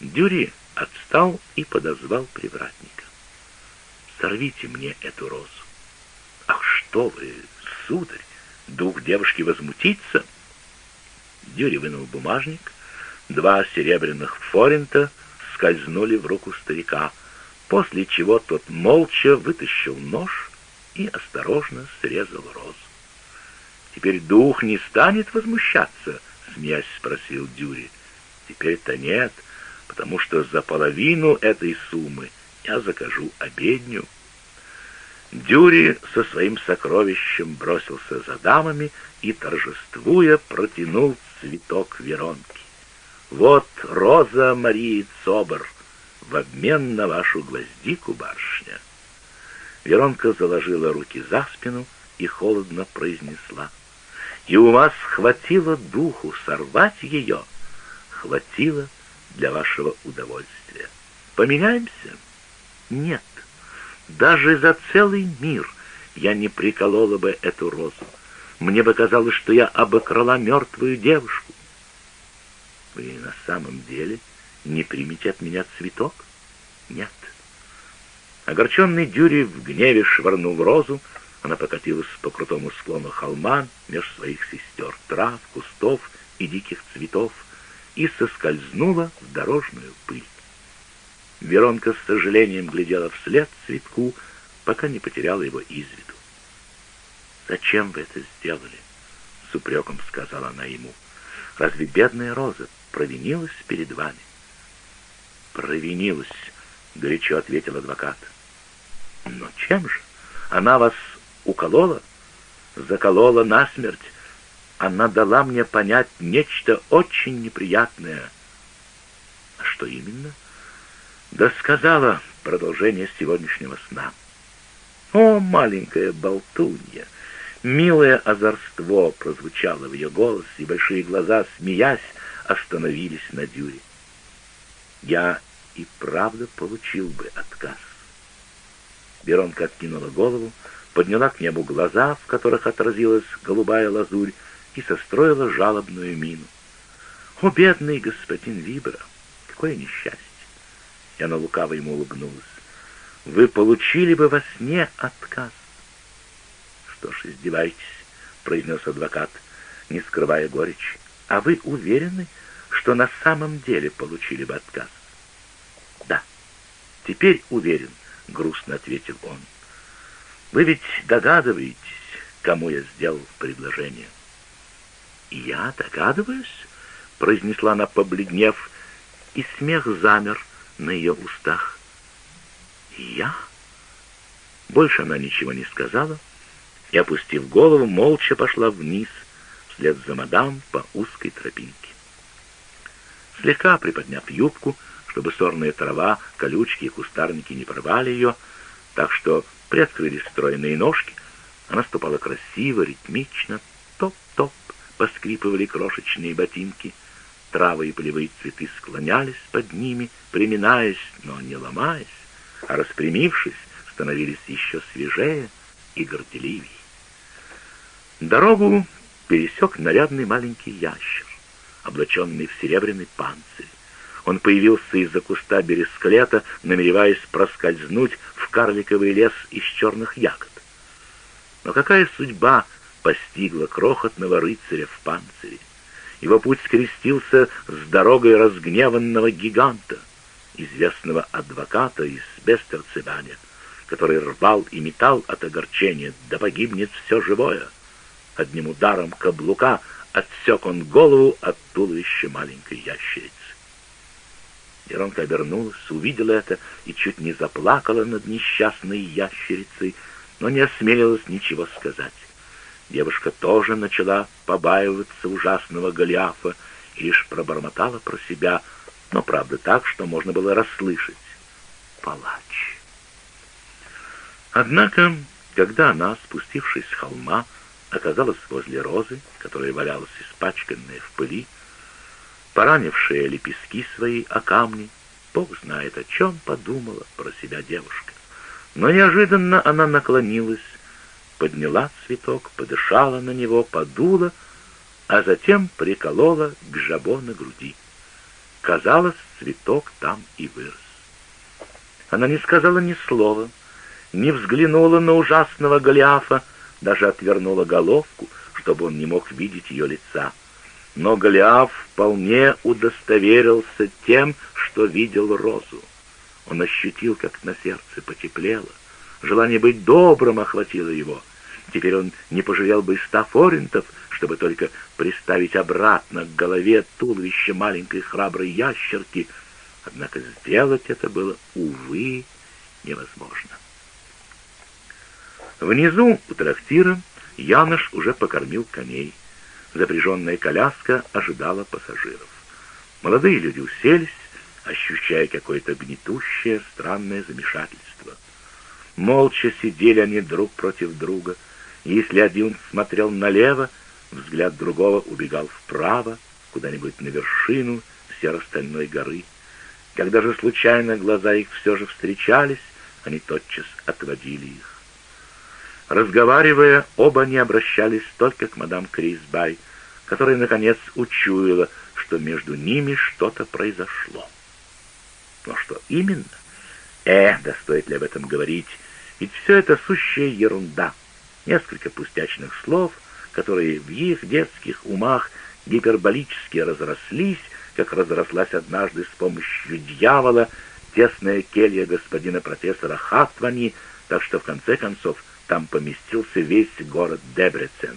Дюри отстал и подозвал привратника. «Сорвите мне эту розу». «Ах, что вы, сударь!» Дух девушки возмутится. Дюри вынул бумажник. Два серебряных форинта скользнули в руку старика, после чего тот молча вытащил нож и осторожно срезал розу. «Теперь дух не станет возмущаться?» — смеясь спросил Дюри. «Теперь-то нет, потому что за половину этой суммы я закажу обедню». Дюри со своим сокровищем бросился за дамами и, торжествуя, протянул цветок Веронки. «Вот роза Марии Цобр в обмен на вашу гвоздику, барышня». Веронка заложила руки за спину и холодно произнесла. «И у вас хватило духу сорвать ее, хватило для вашего удовольствия. Поменяемся?» «Нет». Даже за целый мир я не приколола бы эту розу. Мне бы казалось, что я обокрала мертвую девушку. Вы на самом деле не примете от меня цветок? Нет. Огорченный Дюри в гневе швырнул розу, она покатилась по крутому склону холма меж своих сестер, трав, кустов и диких цветов и соскользнула в дорожную пыль. Веронка с сожалением глядела вслед цветку, пока не потеряла его из виду. «Зачем вы это сделали?» — с упреком сказала она ему. «Разве бедная Роза провинилась перед вами?» «Провинилась», — горячо ответил адвокат. «Но чем же? Она вас уколола, заколола насмерть. Она дала мне понять нечто очень неприятное». «А что именно?» Да сказала продолжение сегодняшнего сна. О, маленькая болтунья! Милое озорство прозвучало в ее голосе, и большие глаза, смеясь, остановились на дюре. Я и правда получил бы отказ. Беронка откинула голову, подняла к небу глаза, в которых отразилась голубая лазурь, и состроила жалобную мину. «О, бедный господин Вибра! Какое несчастье! И она лукаво ему улыбнулась. «Вы получили бы во сне отказ». «Что ж, издевайтесь», — произнес адвокат, не скрывая горечи. «А вы уверены, что на самом деле получили бы отказ?» «Да, теперь уверен», — грустно ответил он. «Вы ведь догадываетесь, кому я сделал предложение?» «Я догадываюсь», — произнесла она, побледнев, и смех замер, на ее устах. «Я?» Больше она ничего не сказала и, опустив голову, молча пошла вниз, вслед за мадам по узкой тропинке. Слегка приподняв юбку, чтобы сорная трава, колючки и кустарники не порвали ее, так что приоткрылись стройные ножки, она ступала красиво, ритмично, топ-топ, поскрипывали крошечные ботинки — Травы и полевые цветы склонялись под ними, приминаясь, но не ломаясь, а распрямившись, становились еще свежее и горделивее. Дорогу пересек нарядный маленький ящер, облаченный в серебряный панцирь. Он появился из-за куста бересклета, намереваясь проскользнуть в карликовый лес из черных ягод. Но какая судьба постигла крохотного рыцаря в панцире? Его путь скрестился с дорогой разгневанного гиганта, известного адвоката из Бестерцебаня, который рвал и метал от огорчения, да погибнет все живое. Одним ударом каблука отсек он голову от туловища маленькой ящерицы. Еронка обернулась, увидела это и чуть не заплакала над несчастной ящерицей, но не осмелилась ничего сказать. Девушка тоже начала побаиваться ужасного Голиафа и лишь пробормотала про себя, но правда так, что можно было расслышать. Палач. Однако, когда она, спустившись с холма, оказалась возле розы, которая валялась испачканная в пыли, поранившая лепестки свои о камни, Бог знает, о чем подумала про себя девушка. Но неожиданно она наклонилась подняла цветок, подышала на него, подула, а затем приколола к жабо на груди. Казалось, цветок там и вырос. Она не сказала ни слова, не взглянула на ужасного Голиафа, даже отвернула головку, чтобы он не мог видеть ее лица. Но Голиаф вполне удостоверился тем, что видел розу. Он ощутил, как на сердце потеплело. Желание быть добрым охватило его. Теперь он не пожалел бы ста форинтов, чтобы только приставить обратно к голове туловище маленькой храброй ящерки. Однако сделать это было, увы, невозможно. Внизу у трактира Янош уже покормил коней. Запряженная коляска ожидала пассажиров. Молодые люди уселись, ощущая какое-то гнетущее, странное замешательство. Молча сидели они друг против друга, если один смотрел налево, взгляд другого убегал вправо, куда-нибудь на вершину серо-стальной горы. Когда же случайно глаза их все же встречались, они тотчас отводили их. Разговаривая, оба не обращались только к мадам Крисбай, которая, наконец, учуяла, что между ними что-то произошло. Но что именно? Э, да стоит ли об этом говорить? Ведь все это сущая ерунда. Несколько пустячных слов, которые в их детских умах гиперболически разрослись, как разрослась однажды с помощью дьявола тесная келья господина профессора Хатвани, так что в конце концов там поместился весь город Дебрецен.